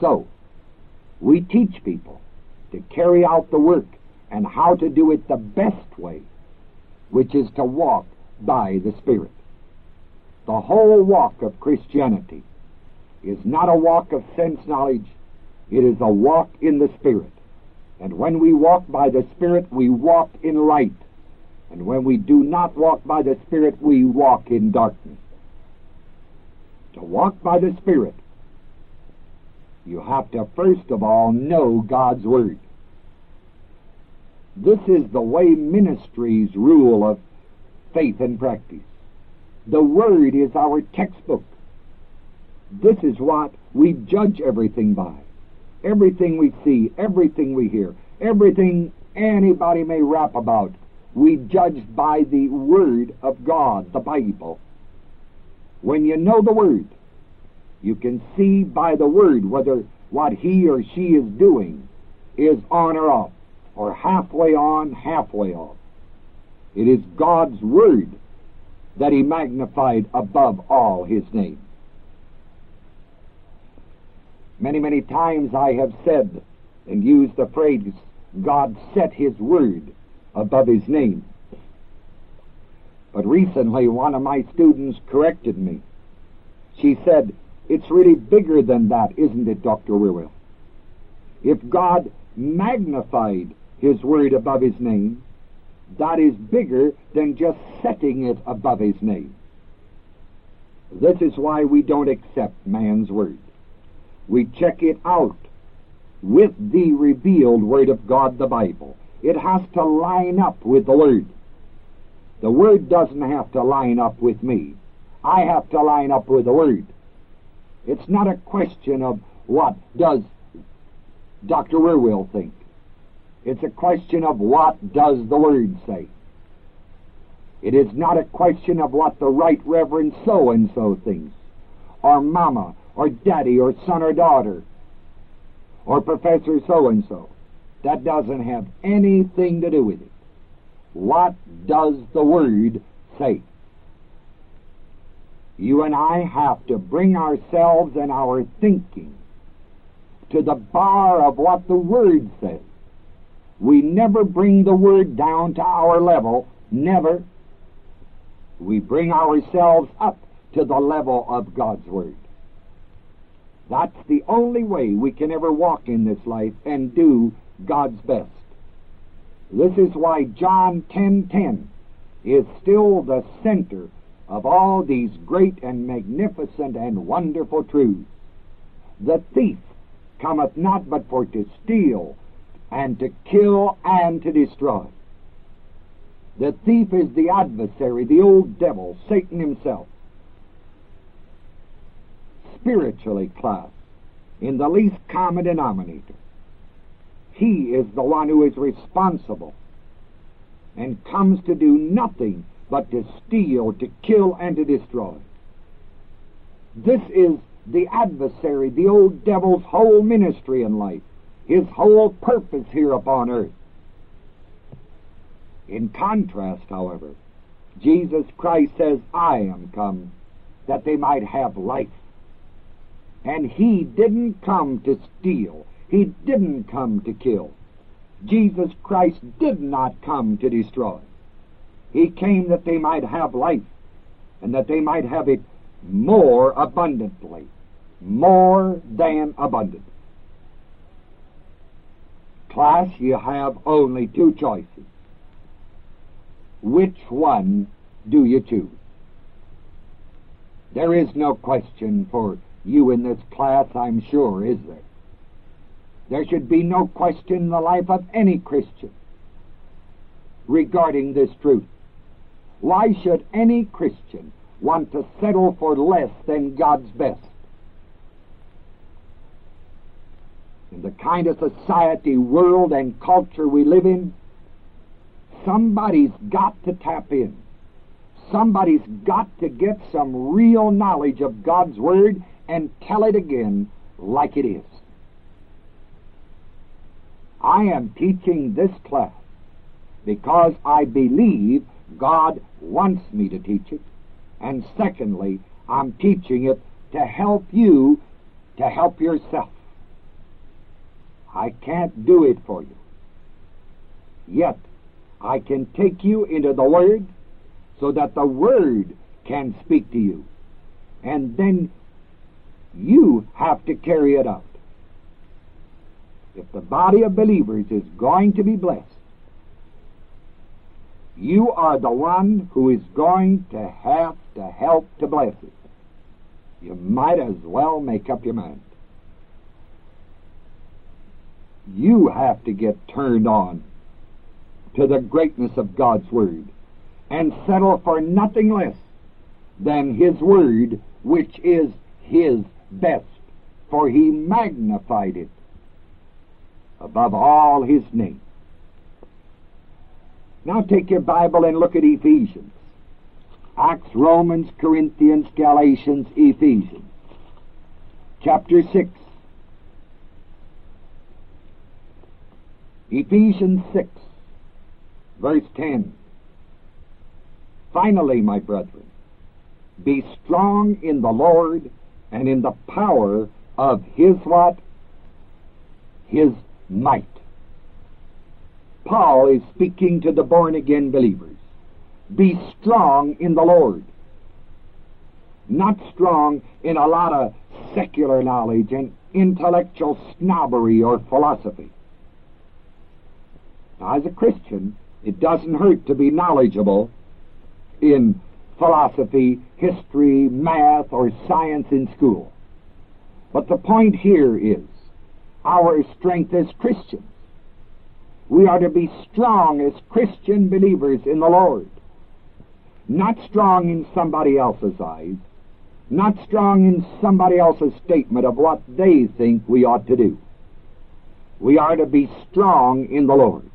So, we teach people to carry out the work and how to do it the best way, which is to walk by the Spirit. The whole walk of Christianity is not a walk of sense knowledge, it is a walk in the Spirit. And when we walk by the Spirit, we walk in light. And when we do not walk by the Spirit, we walk in darkness. To walk by the Spirit, you have to first of all know God's Word. This is The Way Ministry's rule of faith and practice. The Word is our textbook. This is what we judge everything by. Everything we see, everything we hear, everything anybody may rap about, we judge by the Word of God, the Bible. When you know the Word, you can see by the Word whether what he or she is doing is on or off, or halfway on, halfway off. It is God's Word that he magnified above all his name. Many, many times I have said and used the phrase, God set his word above his name. But recently one of my students corrected me. She said, it's really bigger than that, isn't it, Dr. Wierwille? If God magnified his word above his name, that is bigger than just setting it above his name. This is why we don't accept man's word. We check it out with the revealed word of God, the Bible. It has to line up with the word. The word doesn't have to line up with me. I have to line up with the word. It's not a question of what does Dr. Wierwille think. It's a question of what does the Word say. It is not a question of what the Right Reverend so and so thinks, or Mama, or Daddy, or son or daughter, or Professor so and so. That doesn't have anything to do with it. What does the Word say? You and I have to bring ourselves and our thinking to the bar of what the Word says. We never bring the Word down to our level. Never. We bring ourselves up to the level of God's Word. That's the only way we can ever walk in this life and do God's best. This is why John 10:10 is still the center of all these great and magnificent and wonderful truths. The thief cometh not but for to steal and to kill and to destroy. The thief is the adversary, the old devil, Satan himself. Spiritually class, in the least common denominator. He is the one who is responsible and comes to do nothing but to steal, to kill, and to destroy. This is the adversary, the old devil's whole ministry in life his whole purpose here upon earth. In contrast, however, Jesus Christ says, I am come that they might have life. And he didn't come to steal. He didn't come to kill. Jesus Christ did not come to destroy. He came that they might have life and that they might have it more abundantly. More than abundant. Class, you have only two choices. Which one do you choose? There is no question for you in this class, I'm sure, is there? There should be no question in the life of any Christian regarding this truth. Why should any Christian want to settle for less than God's best? in the kind of society, world, and culture we live in, somebody's got to tap in. Somebody's got to get some real knowledge of God's Word and tell it again like it is. I am teaching this class because I believe God wants me to teach it. And secondly, I'm teaching it to help you to help yourself. I can't do it for you. Yet, I can take you into the Word so that the Word can speak to you. And then you have to carry it out. If the body of believers is going to be blessed, you are the one who is going to have to help to bless it. You might as well make up your mind. You have to get turned on to the greatness of God's Word and settle for nothing less than His Word, which is His best, for He magnified it above all His name. Now take your Bible and look at Ephesians. Acts, Romans, Corinthians, Galatians, Ephesians. Chapter 6. Ephesians 6, verse 10. Finally, my brethren, be strong in the Lord and in the power of His what? His might. Paul is speaking to the born again believers. Be strong in the Lord. Not strong in a lot of secular knowledge and intellectual snobbery or philosophy. Now, as a Christian, it doesn't hurt to be knowledgeable in philosophy, history, math, or science in school. But the point here is our strength as Christians. We are to be strong as Christian believers in the Lord. Not strong in somebody else's eyes, not strong in somebody else's statement of what they think we ought to do. We are to be strong in the Lord.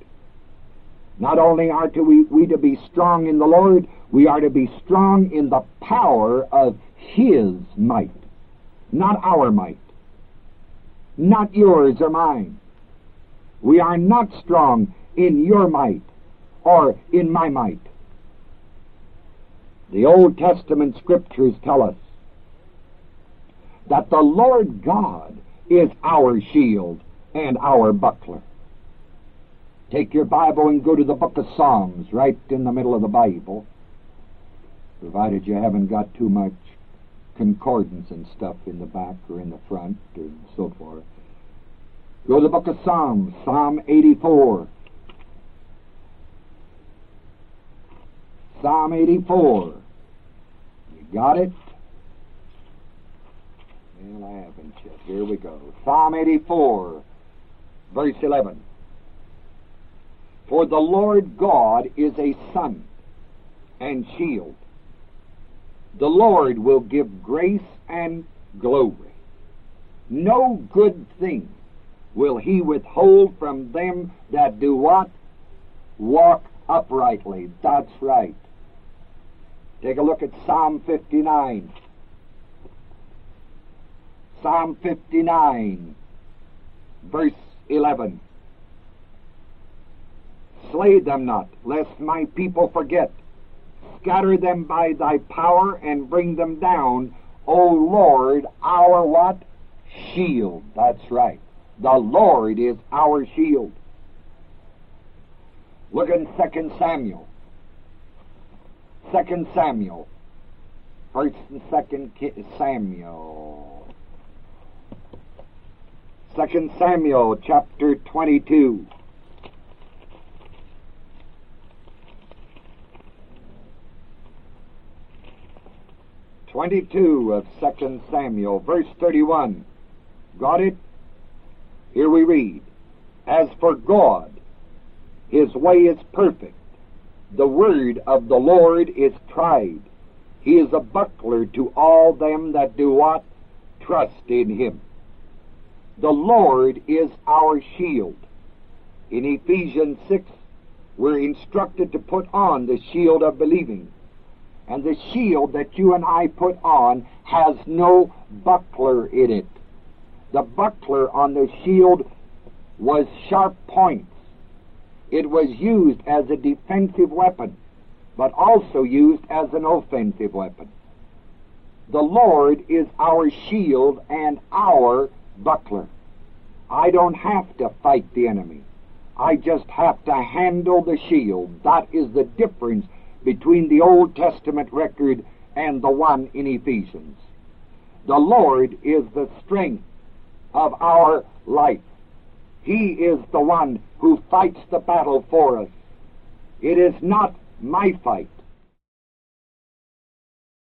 Not only are to we, we to be strong in the Lord, we are to be strong in the power of His might, not our might, not yours or mine. We are not strong in your might or in my might. The Old Testament scriptures tell us that the Lord God is our shield and our buckler. Take your Bible and go to the book of Psalms, right in the middle of the Bible, provided you haven't got too much concordance and stuff in the back or in the front and so forth. Go to the book of Psalms, Psalm 84. Psalm 84. You got it? Well, I haven't yet. Here we go. Psalm 84, verse 11. For the Lord God is a sun and shield. The Lord will give grace and glory. No good thing will he withhold from them that do what? Walk uprightly. That's right. Take a look at Psalm 59. Psalm 59, verse 11. Slay them not, lest my people forget. Scatter them by thy power and bring them down, O Lord, our what? Shield. That's right. The Lord is our shield. Look in 2 Samuel. 2 Samuel. First and Second Samuel. 2 Samuel chapter 22. Twenty-two of Second Samuel, verse thirty-one. Got it? Here we read, As for God, his way is perfect. The word of the Lord is tried. He is a buckler to all them that do what? Trust in him. The Lord is our shield. In Ephesians 6, we're instructed to put on the shield of believing. And the shield that you and I put on has no buckler in it. The buckler on the shield was sharp points. It was used as a defensive weapon, but also used as an offensive weapon. The Lord is our shield and our buckler. I don't have to fight the enemy. I just have to handle the shield. That is the difference between the Old Testament record and the one in Ephesians. The Lord is the strength of our life. He is the one who fights the battle for us. It is not my fight.